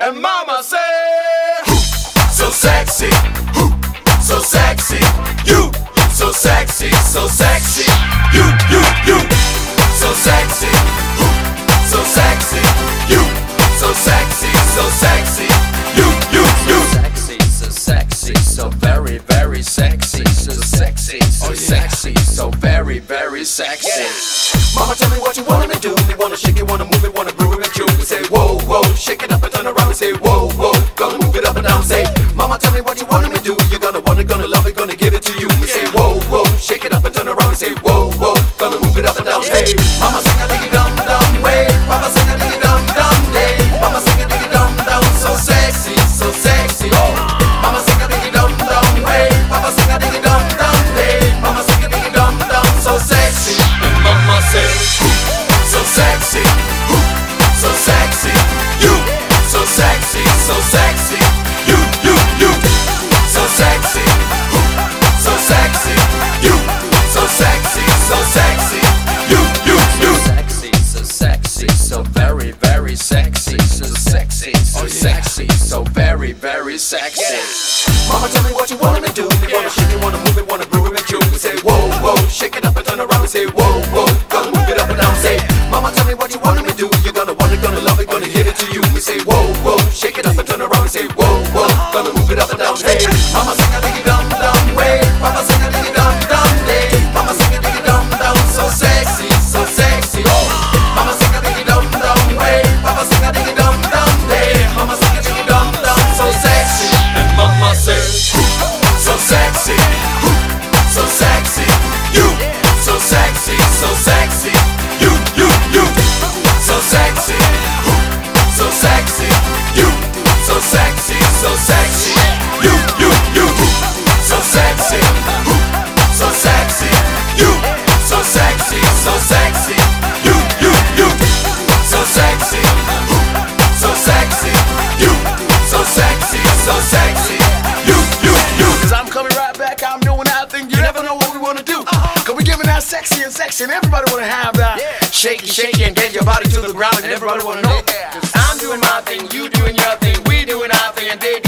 And mama say, so sexy, so sexy, you, so sexy, so sexy, you, you, you, so sexy, so sexy, you, so sexy, so sexy, you, you, you. so Sexy, so sexy, so very, very sexy, so sexy, so oh, sexy, so very, very sexy. Mama, tell me what you wanna do. You wanna shake it, wanna move it, wanna groove it, make you we say whoa, whoa, shake it up what you wanna me do. You gonna want it, gonna love it, gonna give it to you. We say whoa, whoa, shake it up and turn around. We say whoa, whoa, gonna move it up and down. Say, Mama, sing a diggy dum dum way. Papa sing a diggy dum dum day. Mama sing a diggy dum dum, so sexy, so sexy. Oh, Mama sing a diggy dum dum way. Papa sing a diggy dum dum day. Mama sing a diggy dum dum, so sexy. Mama say, so sexy, so very, very sexy. Mama, tell me what you wanna do. You wanna shake it, wanna move it, wanna groove it, make you say whoa, whoa, shake it up and turn around. We say whoa, whoa, gonna move it up and down. Say, Mama, tell me what you wanna me do. You gonna want it, gonna love it, gonna give it to you. We say whoa, whoa, shake it up and turn around. We say so sexy. You, you, you. Cause I'm coming right back, I'm doing that thing. You never know what we wanna do. Uh-huh. Cause we giving that sexy and sexy, and everybody wanna have that. Shaky, shaky, and get your body to the ground, and everybody wanna know. Cause I'm doing my thing, you doing your thing, we doing our thing, and they